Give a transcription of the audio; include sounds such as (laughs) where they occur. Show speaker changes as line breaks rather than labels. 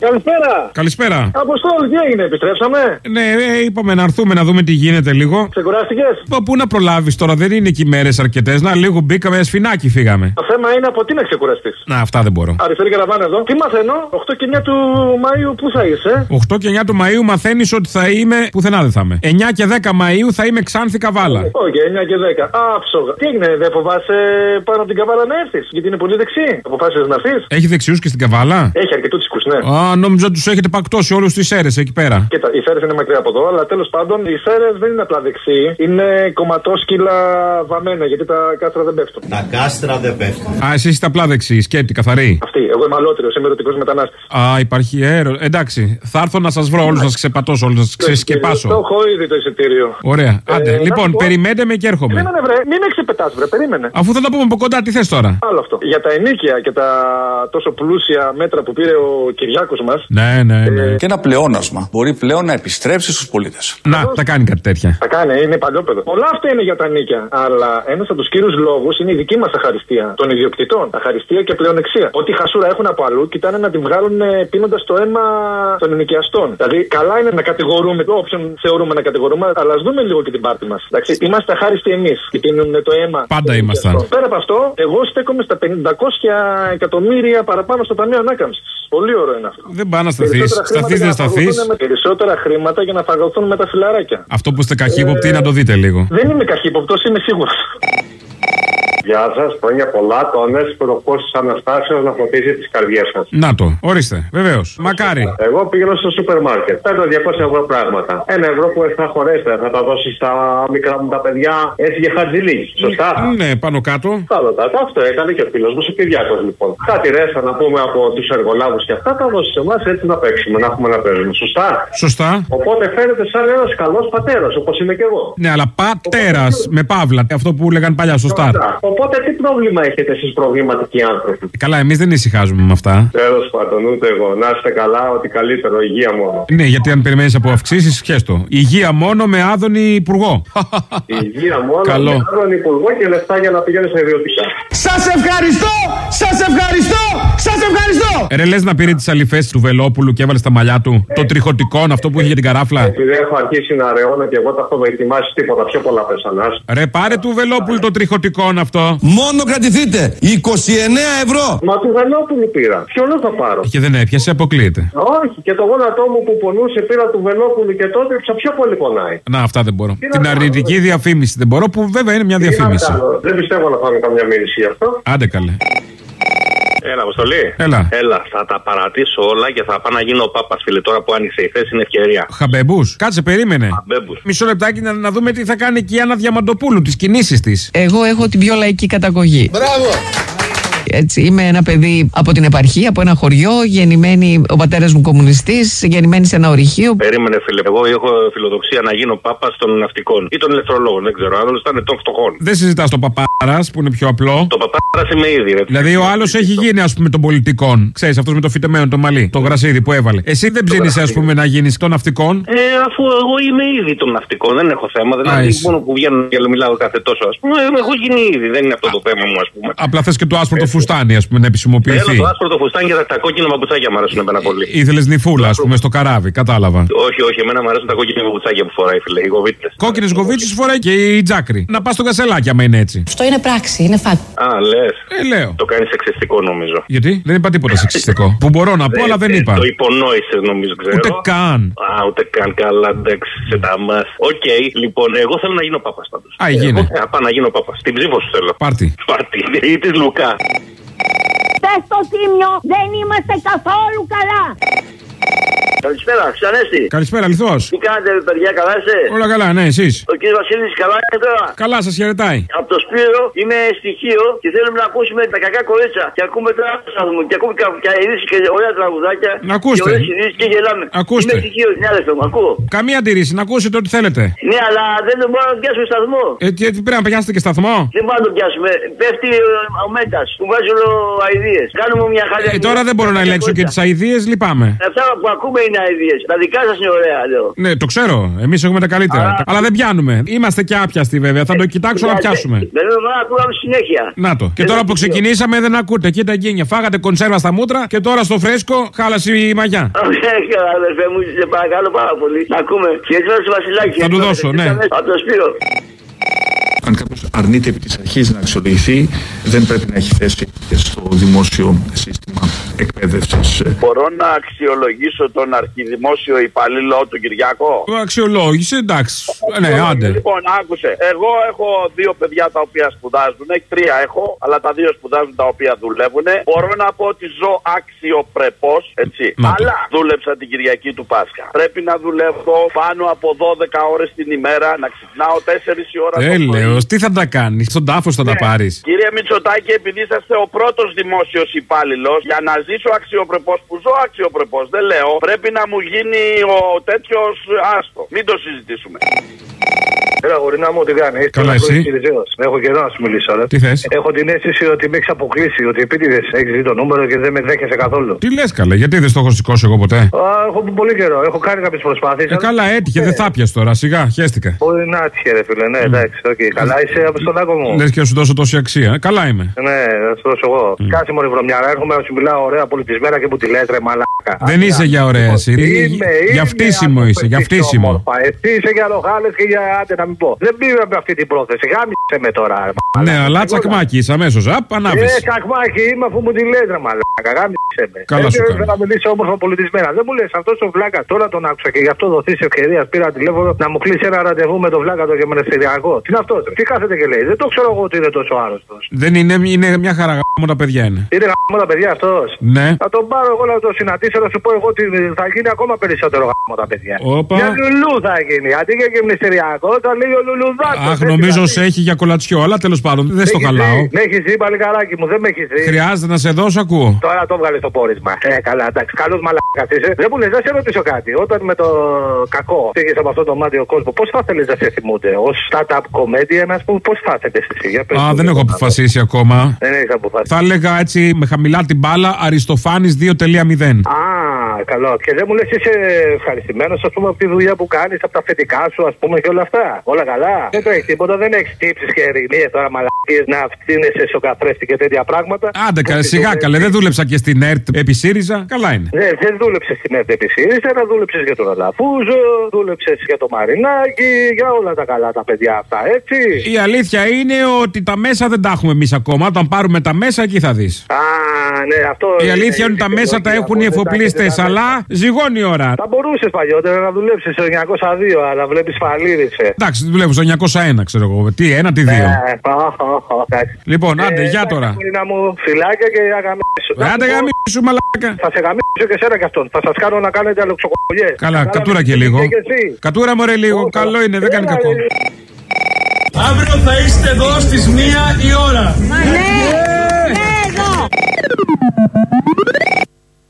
Καλησπέρα.
Καλησπέρα.
Αποστόλη, τι έγινε, επιστρέψαμε;
Ναι, ε, είπαμε να έρθουμε να δούμε τι γίνεται λίγο.
Ξεκουράστηκες;
Πού να προλάβεις τώρα, δεν είναι και μέρες αρκετές. Να λίγο μπήκαμε σφινάκι, φύγαμε.
Το θέμα είναι από τι να ξεκουραστείς.
Να, αυτά δεν μπορώ.
Αριστερή καραβάνα εδώ. Τι μαθαίνω, 8 και 9 του Μαΐου πού θα είσαι;
8 και 9 του Μαΐου μαθαίνεις ότι θα είμαι. Πουθενά δεν θα είμαι. 9 και 10 Μαΐου θα είμαι ξάνθη καβάλα.
Όχι, 9 και 10. Άψογα. Τι έγινε, δεν φοβάσαι πάνω από την καβάλα να έρθεις. Γιατί είναι πολύ δεξί. Αποφάσισες να έρθεις;
Έχει δεξιούς και στην καβάλα;
Έχει αρκετούς τσικού, ναι.
Α, νόμιζα ότι τους έχετε πακτώσει όλους τις αίρες εκεί πέρα.
Κοίτα, οι σέρε είναι μακριά από εδώ, αλλά τέλος πάντων οι σέρε δεν είναι απλά δεξί. Είναι κομματόσκυλα βαμμένα γιατί τα κάστρα δεν πέφτουν.
Τα κάστρα δεν πέφτουν.
Α, εσεί είστε απλά δεξί, σκέπτη, καθαρή.
Αυτή, εγώ είμαι αλότριος, είμαι ερωτικός μετανάστης.
Α, υπάρχει αέρο. Εντάξει, θα έρθω να σας βρω όλους, να σας ξεπατώσω όλους, να σας
Το
ξεσκεπάσω.
έχω ήδη το εισιτήριο.
Ωραία. Άντε,
Ε, να
λοιπόν,
σου πω-
περιμένετε με και έρχομαι.
Περίμενε, βρε, μην με ξεπετά, βρε, περίμενε.
Αφού θα τα πούμε από κοντά, τι θες τώρα;
Άλλο αυτό. Για τα ενίκια και τα τόσο πλούσια μέτρα που πήρε ο Κυριάκος μας.
Ναι, ναι, ναι.
Και ένα πλεόνασμα μπορεί πλέον να επιστρέψει στους πολίτες.
Να, τα κάνει κάτι τέτοια.
Θα κάνει, είναι παλιόπαιδο. Πολλά αυτά είναι για τα νίκια. Αλλά ένας από τους κύριους λόγους είναι η δική μας αχαριστία των ιδιοκτητών. Αχαριστία και πλεονεξία. Ό,τι χασούρα έχουν από αλλού, κοιτάνε να την βγάλουν πίνοντας το αίμα των ενοικιαστών. Δηλαδή, καλά είναι να κατηγορούμε όποιον θεωρούμε να κατηγορούμε, αλλά ας δούμε λίγο και την πάρτη μας. Είμαστε αχάριστοι εμείς και πίνουν το αίμα.
Πάντα
των
ήμασταν.
ενοικιαστών. Πέρα από αυτό, εγώ στέκομαι στα 500 εκατομμύρια παραπάνω στο Ταμείο Ανάκαμψης. Πολύ ωραίο είναι αυτό.
Δεν πάει να σταθείς.
Περισσότερα
Σταθείς,
χρήματα
δεν
για να
σταθείς.
φαγωθούν με- Περισσότερα χρήματα για να φαγωθούν με τα φιλαράκια.
Αυτό που είστε καχύποπτοι να το δείτε λίγο.
Δεν είμαι καχύποπτο, είμαι σίγουρος.
Γεια σας, χρόνια πολλά. Το ανέσπρο φω της Αναστάσεως να φωτίζει τις καρδιές σας.
Να το, ορίστε, βεβαίως. Μακάρι.
Εγώ πήγαινα στο σούπερ μάρκετ. Παίρνω 200 ευρώ πράγματα. Ένα ευρώ που θα χωρέσετε, θα τα δώσεις στα μικρά μου τα παιδιά έτσι για χατζηλί. Σωστά;
Ναι, πάνω κάτω.
Καλό τα αυτό έκανε και ο φίλος μου ο Κυριάκο λοιπόν. Κάτι ρέστα να πούμε από τους εργολάβους και αυτά, τα δώσεις σε εμάς έτσι να παίξουμε, να έχουμε να παίζουμε. Σωστά;
Σωστά.
Οπότε φαίνεται σαν ένας καλός πατέρας, όπως είμαι και εγώ.
Ναι, αλλά πατέρας με παύλα. Αυτό που λέγαν παλιά στο Σταρ.
Σωστά. Οπότε τι πρόβλημα έχετε εσείς προβληματικοί άνθρωποι;
Καλά, εμείς δεν ησυχάζουμε με αυτά.
Τέλος πάντων, ούτε εγώ. Να είστε καλά, ότι καλύτερο, υγεία μόνο.
Ναι, γιατί αν περιμένεις από αυξήσεις, πιέστο. Υγεία μόνο με άδωνη υπουργό.
Υγεία μόνο,
Καλό.
με άλλον υπουργό και λεφτά για να πηγαίνεις στα ιδιωτικά.
Σας ευχαριστώ! Σας ευχαριστώ! Σας ευχαριστώ!
Ρε, λες να πήρε τις αληφέ του Βελόπουλου και έβαλε στα μαλλιά του. Το τριχωτικό, αυτό που είχε για την καράφλα;
Επειδή έχω αρχίσει να ρεώνω και εγώ τα έχω δοκιμάσει τίποτα, πιο πολλά πεσανά.
Ρε, πάρε του Βελόπουλου το τριχωτικό αυτό.
Μόνο κρατηθείτε 29 ευρώ.
Μα του Βελόπουλου πήρα. Ποιο άλλο θα πάρω;
Και δεν έπιασε, αποκλείεται.
Όχι, και το γόνατό μου που πονούσε πήρα του Βελόπουλου και τότε πια πιο πολύ πονάει.
Να, αυτά δεν μπορώ.
Τι να
Την
κάνω,
αρνητική
ρε.
διαφήμιση δεν μπορώ, που βέβαια είναι μια
Τι να
διαφήμιση.
κάνω, Δεν πιστεύω να πάμε καμιά μήνυση γι' αυτό.
Άντε καλέ.
Έλα, Αποστόλη.
Έλα.
Έλα, θα τα παρατήσω όλα και θα πάω να γίνω ο Πάπας, φίλε. Τώρα που άνοιξε η θέση είναι ευκαιρία.
Habemus. Κάτσε, περίμενε.
Bemus.
Μισό λεπτάκι να, να δούμε τι θα κάνει και η Άννα Διαμαντοπούλου, τις κινήσεις της.
Εγώ έχω την πιο λαϊκή καταγωγή.
Μπράβο!
Έτσι, είμαι ένα παιδί από την επαρχία, από ένα χωριό, γεννημένη, ο πατέρας μου κομμουνιστής, γεννημένη σε ένα ορυχείο.
Περίμενε, φίλε. Εγώ έχω φιλοδοξία να γίνω Πάπας των ναυτικών ή των ηλεκτρολόγων. Δεν ξέρω. Άλλος ήταν των φτωχών.
Δεν συζητάς το παπάρας που είναι πιο απλό.
Το παπάρας είμαι ήδη, ρε.
Δηλαδή ο άλλος έχει γίνει ας πούμε των πολιτικών. Ξέρεις αυτός με το φυτεμένο το μαλλί, το γρασίδι που έβαλε. Εσύ δεν ψήνει ας πούμε να γίνεις των ναυτικών;
Ε, αφού εγώ είμαι ήδη των ναυτικών, δεν έχω θέμα. Δηλαδή,
είσαι.
μόνο που βγαίνω και μιλάω κάθε τόσο, ας πούμε, ε, έχω γίνει ήδη. Δεν είναι αυτό το θέμα μου, ας πούμε.
Απλά θες και το άσπρο το φουστάνι ας πούμε να
Θέλω
επισημοποιηθεί.
το άσπρο το φουστάνι και τα, τα κόκκινα παπουτσάκια μου αρέσουν εμένα πολύ.
Ήθελες νυφούλα ας πούμε στο καράβι, κατάλαβα.
Όχι, όχι, εμένα μου αρέσουν τα κόκκινα παπουτσάκια που φοράει, φίλε. Οι γοβίτσες.
Κόκκινες γοβίτσες φοράει και η Τζάκρη. Να πας στο Κασσελάκη άμα είναι έτσι.
Αυτό είναι πράξη, είναι fact.
Α, λες.
Ε, λέω.
Το κάνεις σεξιστικό νομίζω.
Γιατί; Δεν είπα τίποτα σεξιστικό. (laughs) Που μπορώ να πω, αλλά δεν
Ε,
είπα.
Το υπονόησες νομίζω, ξέρω.
Ούτε καν.
Α, ούτε καν καλά, εντάξει, σε τα μας. Οκ, λοιπόν, εγώ θέλω να γίνω πάπας πάντως.
Α, γίνε.
Θα πάω να γίνω πάπας. Την ψήφο σου θέλω.
Πάρτι.
Πάρτι. Ή της Λουκά.
Πες στο τίμιο, δεν είμαστε καθόλου καλά.
Καλησπέρα, Ξανέστη.
Καλησπέρα, λιθός.
Τι κάνετε, παιδιά, καλά είστε;
Όλα καλά, ναι, εσείς.
Ο κύριος Βασίλης, καλά είναι τώρα;
Καλά, σας χαιρετάει.
Από το Σπύρο είμαι στοιχείο και θέλουμε να ακούσουμε τα κακά κορίτσα. Και ακούμε τώρα το σταθμό. Και ακούμε και ειδήσει και ωραία τραγουδάκια.
Να ακούστε.
Και ωραίες ειδήσεις και γελάμε.
Ακούστε.
Είμαι στοιχείο, ναι, αδερφέ μου, ακούω.
Καμία αντίρρηση, να ακούσετε ό,τι θέλετε.
Ναι, αλλά δεν μπορούμε να πιάσουμε σταθμό.
Ε, τι, τι πρέπει να πιάσετε και σταθμό.
Δεν μπορούμε να το πιάσουμε. Πέφτει ο, ο Μέτας που βάζει όλο αειδίε. Κάνουμε μια χαλιά.
Ε, τώρα δεν μπορώ να ελέγξω και τις αειδίε, λυπάμαι.
Αυτά που ακούμε είναι αειδίε. Τα δικά σα είναι ωραία, λέω.
Ναι, το ξέρω. Εμεί έχουμε τα καλύτερα. Αλλά δεν πιάνουμε. Είμαστε και άπιαστοι βέβαια. Θα το κοιτάξω να πιάσουμε.
Δεν είναι να ακούγαμε συνέχεια.
Να το. Και τώρα που ξεκινήσαμε δεν ακούτε. Κοίτα γκίνια. Φάγατε κονσέρβα στα μούτρα και τώρα στο φρέσκο χάλασε η μαγιά.
Ωραία, αδερφέ μου, σε παρακαλώ πάρα πολύ. Να ακούμε. Χαιρετίζω στο Βασιλάκι.
Θα του δώσω, ναι.
Από το Σπύρο.
Αν κάποιο αρνείται επί τη αρχή να αξιολογηθεί, δεν πρέπει να έχει θέση στο δημόσιο σύστημα εκπαίδευσης.
Μπορώ να αξιολογήσω τον αρχιδημόσιο υπαλλήλο του Κυριακό.
Αξιολόγησε, εντάξει. Ναι, άντε.
Λοιπόν, άκουσε. Εγώ έχω δύο παιδιά τα οποία σπουδάζουν. Έχει τρία έχω, αλλά τα δύο σπουδάζουν τα οποία δουλεύουν. Μπορώ να πω ότι ζω αξιοπρεπώ, έτσι.
Να το.
αλλά δούλεψα την Κυριακή του Πάσχα. Πρέπει να δουλεύω πάνω από 12 ώρες την ημέρα, να ξυπνάω 4 η ώρα το πρωί.
Έλεος, τι θα τα κάνεις; Στον τάφος θα τα πάρεις.
Κύριε Μητσοτάκη, επειδή είσαστε ο πρώτος δημόσιος υπάλληλος, για να ζήσω αξιοπρεπώς που ζω αξιοπρεπώς, δεν λέω, πρέπει να μου γίνει ο τέτοιος άστο. Μην το συζητήσουμε.
Έλα, γορίνα μου, τι κάνει.
Καλά, εσύ;
Έχω καιρό να σου μιλήσω, ρε.
Τι θες;
Έχω την αίσθηση ότι με έχεις αποκλείσει, ότι επίτηδες έχεις δει το νούμερο και δεν με δέχεσαι καθόλου.
Τι λες καλά, γιατί δεν στο έχω σηκώσει εγώ ποτέ;
Α, έχω πολύ καιρό, έχω κάνει κάποιες προσπάθειες.
Ε, καλά, έτυχε, δεν θα πιας τώρα. Σιγά, χαίστηκα.
Μπορεί να έτυχε, ρε φίλε, ναι, εντάξει, οκ. Καλά, είσαι από στον άκο μου.
Λες και να σου δώσω τόση αξία. Ε, Καλά είμαι.
Ναι, θα σου δώσω εγώ. Κάτσε μωρή βρωμιάρα, έρχομαι να σου μιλάω ωραία πολιτισμένα και που τη λες, ρε μαλάκα.
Δεν είσαι για ωραία εσύ.
Είμαι,
Για
είμαι,
φτύσιμο
άκου,
είσαι, για
εσύ
φτύσιμο.
όμορφα. Εσύ είσαι για λοχάλες και για άντε να μην πω. Δεν πήρα με αυτή την πρόθεση. Γάμισε με τώρα. ρε μαλάκα.
Ναι, αλλά τσακμάκι είσαι αμέσως. Απ,
Ε,
ανάβει.
κακμάκι είμαι αφού μου τη λες, ρε μαλάκα. Γάμισε με.
Καλά σου
Έτσι,
κάνω.
να μιλήσω όμορφα πολιτισμένα. Δεν μου λες αυτό ο βλάκα τώρα τον άκουσα και γι' αυτό δοθεί ευκαιρίας. Πήρα τηλέφωνο να μου κλείσει ένα ραντεβού με τον βλάκα το γεμενεστεριακό. Τι είναι αυτός, ρε; τι κάθεται και λέει. Δεν το ξέρω εγώ ότι είναι τόσο άρρωστος.
Δεν είναι, είναι μια χαρά γάμο τα παιδιά είναι.
Είναι γάμο τα παιδιά αυτός.
Ναι.
Θα τον πάρω εγώ να το συναντήσω να σου πω εγώ ότι θα γίνει ακόμα περισσότερο γάμο τα παιδιά.
Όπα.
Για λουλού θα γίνει. Αντί για γυμνιστεριακό θα λέει ο λουλουδάκος.
Αχ, νομίζω σε έχει για κολατσιό, αλλά τέλος πάντων δεν στο χαλάω.
Με έχεις δει, παλικαράκι μου, δεν με έχεις δει.
Χρειάζεται να σε δώσω, ακούω.
Τώρα το βγάλε στο πόρισμα. Ε, καλά, εντάξει, καλός μαλάκα είσαι. Δεν μου λες, να σε ρωτήσω κάτι. Όταν με το κακό πήγε από αυτό το μάτιο κόσμος, πώς θα θέλεις να σε θυμούνται, ως startup comedian, α πούμε, πώς θα θέλει εσύ. Για πες
Α,
μου
δεν
λίγο
έχω
να δω.
αποφασίσει ακόμα.
Δεν έχεις αποφασίσει.
Θα έλεγα έτσι με χαμηλά την μπάλα Αριστοφάνης 2.0.
Α, καλό. Και δεν μου λες, είσαι ευχαριστημένος, ας πούμε, από τη δουλειά που κάνεις, από τα θετικά σου, ας πούμε, και όλα αυτά. Όλα καλά. Δεν το έχεις τίποτα, δεν έχεις τύψεις και ερηνίε τώρα μαλακίες να φτύνεσαι στο καθρέφτη και τέτοια πράγματα.
Άντε, καλέ, σιγά καλέ, δεν δούλεψα και στην ΕΡΤ επί ΣΥΡΙΖΑ. Καλά είναι.
Ναι, δεν δούλεψες στην ΕΡΤ επισήριζα, να δούλεψες για τον Αλαφούζο, δούλεψες για το Μαρινάκι, για όλα τα καλά τα παιδιά αυτά, έτσι.
Η αλήθεια είναι ότι τα μέσα δεν τα έχουμε εμείς ακόμα. Όταν πάρουμε τα μέσα, εκεί θα δεις.
Α, ναι, αυτό.
Η αλήθεια είναι ότι τα μέσα τα έχουν οι εφοπλίστες, αλλά ζυγώνει η ώρα.
Θα μπορούσες παλιότερα να δουλέψεις στο 902, αλλά βλέπεις φαλήρισε.
Εντάξει, δουλεύω στο 901, ξέρω εγώ. Τι, ένα, τι δύο. Λοιπόν, άντε,
Ε,
γεια τώρα.
Να μου φυλάκια και αγαμίσου.
Άντε, γαμίσου, μαλάκα.
Θα σε γαμίσω και εσένα κι αυτόν. Θα σας κάνω να κάνετε αλοξοκολιέ.
Καλά, κατούρα και λίγο. Κατούρα μωρέ λίγο. Καλό είναι, δεν κάνει κακό.
Αύριο θα είστε εδώ στις μία η ώρα.
Ναι.